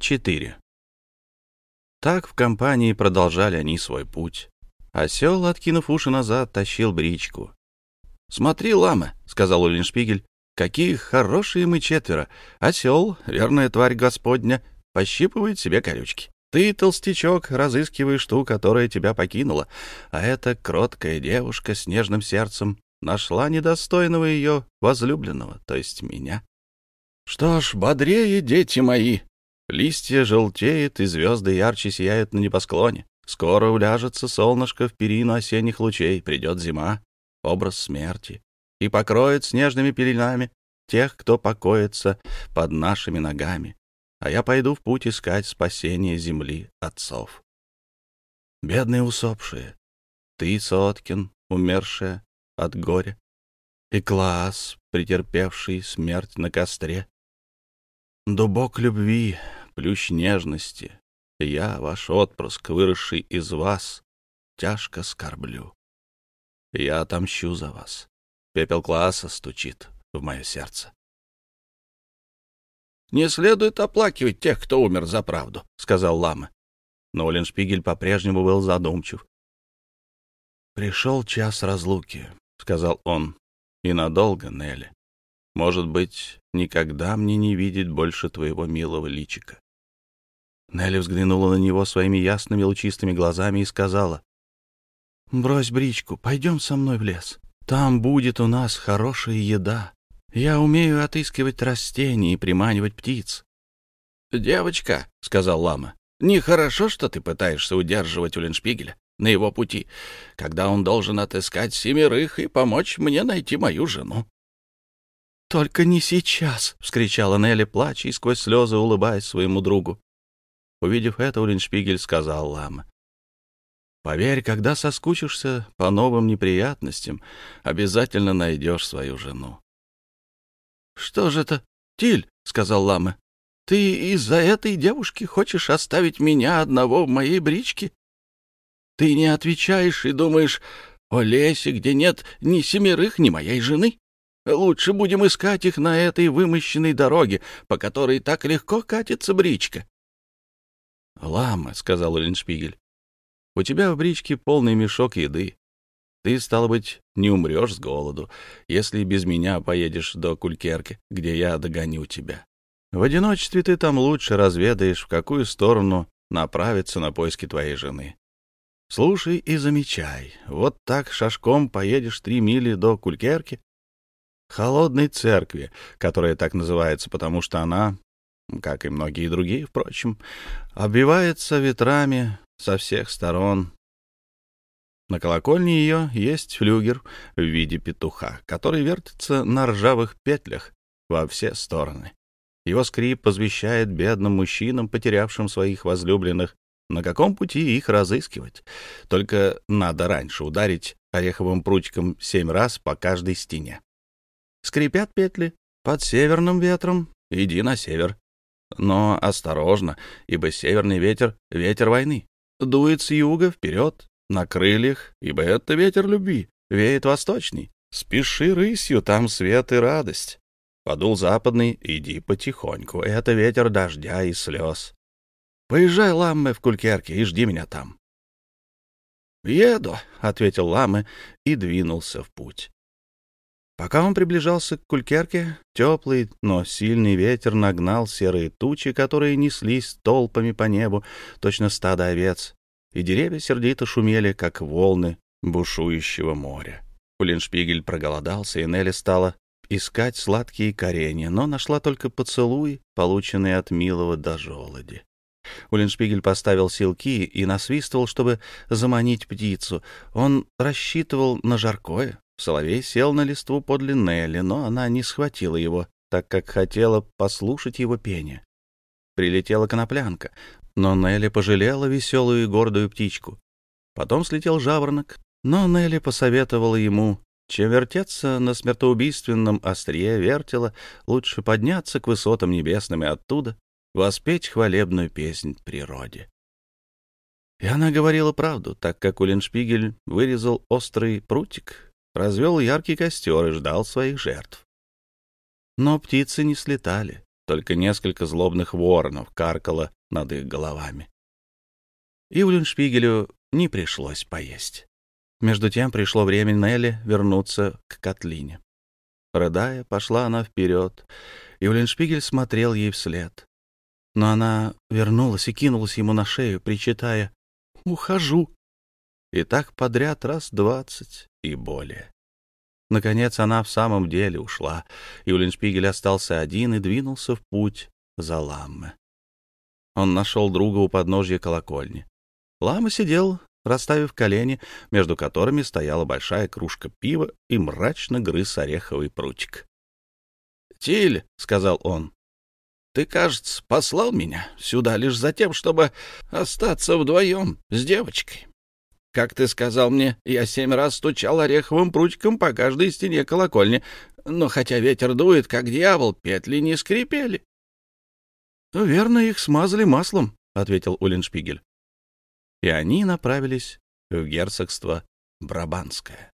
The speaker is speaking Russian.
4. Так в компании продолжали они свой путь. Осел, откинув уши назад, тащил бричку. — Смотри, лама, — сказал Уллиншпигель, — какие хорошие мы четверо. Осел, верная тварь господня, пощипывает себе колючки. Ты, толстячок, разыскиваешь ту, которая тебя покинула, а эта кроткая девушка с нежным сердцем нашла недостойного ее возлюбленного, то есть меня. Что ж, бодрее, дети мои. Листья желтеют, и звезды ярче сияют на небосклоне. Скоро уляжется солнышко в перину осенних лучей, придет зима, образ смерти, и покроет снежными пеленами тех, кто покоится под нашими ногами а я пойду в путь искать спасение земли отцов. Бедные усопшие, ты, Соткин, умершая от горя, и класс, претерпевший смерть на костре. Дубок любви, плющ нежности, я, ваш отпрыск, выросший из вас, тяжко скорблю. Я отомщу за вас. Пепел класса стучит в мое сердце. «Не следует оплакивать тех, кто умер за правду», — сказал Лама. Но Оленшпигель по-прежнему был задумчив. «Пришел час разлуки», — сказал он. «И надолго, Нелли. Может быть, никогда мне не видеть больше твоего милого личика». Нелли взглянула на него своими ясными лучистыми глазами и сказала. «Брось бричку, пойдем со мной в лес. Там будет у нас хорошая еда. Я умею отыскивать растения и приманивать птиц. — Девочка, — сказал лама, — нехорошо, что ты пытаешься удерживать Уллиншпигеля на его пути, когда он должен отыскать семерых и помочь мне найти мою жену. — Только не сейчас, — вскричала Нелли, плача и сквозь слезы улыбаясь своему другу. Увидев это, Уллиншпигель сказал лама. — Поверь, когда соскучишься по новым неприятностям, обязательно найдешь свою жену. «Что же это, Тиль?» — сказал Лама. «Ты из-за этой девушки хочешь оставить меня одного в моей бричке? Ты не отвечаешь и думаешь о лесе, где нет ни семерых, ни моей жены? Лучше будем искать их на этой вымощенной дороге, по которой так легко катится бричка». «Лама», — сказал Леншпигель, — «у тебя в бричке полный мешок еды. Ты, стало быть, не умрешь с голоду, если без меня поедешь до Кулькерки, где я догоню тебя. В одиночестве ты там лучше разведаешь, в какую сторону направиться на поиски твоей жены. Слушай и замечай. Вот так шашком поедешь три мили до Кулькерки, холодной церкви, которая так называется, потому что она, как и многие другие, впрочем, обвивается ветрами со всех сторон на колокольне ее есть флюгер в виде петуха, который вертится на ржавых петлях во все стороны. Его скрип возвещает бедным мужчинам, потерявшим своих возлюбленных, на каком пути их разыскивать. Только надо раньше ударить ореховым прутиком семь раз по каждой стене. Скрипят петли под северным ветром, иди на север. Но осторожно, ибо северный ветер — ветер войны. Дует с юга вперед, на крыльях, ибо это ветер любви, веет восточный. Спеши рысью, там свет и радость. Подул западный, иди потихоньку, это ветер дождя и слез. Поезжай, Ламме, в Кулькерке и жди меня там. «Еду», — ответил Ламме и двинулся в путь. Пока он приближался к Кулькерке, теплый, но сильный ветер нагнал серые тучи, которые неслись толпами по небу, точно стадо овец, и деревья сердито шумели, как волны бушующего моря. Улиншпигель проголодался, и Нелли стала искать сладкие коренья, но нашла только поцелуй, полученный от милого до желуди. Улиншпигель поставил силки и насвистывал, чтобы заманить птицу. Он рассчитывал на жаркое. Соловей сел на листву подле Нелли, но она не схватила его, так как хотела послушать его пение. Прилетела коноплянка, но Нелли пожалела веселую и гордую птичку. Потом слетел жаворонок, но Нелли посоветовала ему, чем вертеться на смертоубийственном острие вертела, лучше подняться к высотам небесным и оттуда воспеть хвалебную песнь природе. И она говорила правду, так как Уллиншпигель вырезал острый прутик, развел яркий костер и ждал своих жертв. Но птицы не слетали, только несколько злобных воронов каркало над их головами. Ивлюншпигелю не пришлось поесть. Между тем пришло время Нелли вернуться к Котлине. Рыдая, пошла она вперед, и Уллиншпигель смотрел ей вслед. Но она вернулась и кинулась ему на шею, причитая «Ухожу». И так подряд раз двадцать и более. Наконец она в самом деле ушла, и Уллиншпигель остался один и двинулся в путь за Ламме. Он нашел друга у подножья колокольни. Лама сидел, расставив колени, между которыми стояла большая кружка пива и мрачно грыз ореховый прутик. — Тиль, — сказал он, — ты, кажется, послал меня сюда лишь за тем, чтобы остаться вдвоем с девочкой. Как ты сказал мне, я семь раз стучал ореховым прутиком по каждой стене колокольни, но хотя ветер дует, как дьявол, петли не скрипели. — Верно, их смазали маслом, — ответил Уллиншпигель. И они направились в герцогство Брабанское.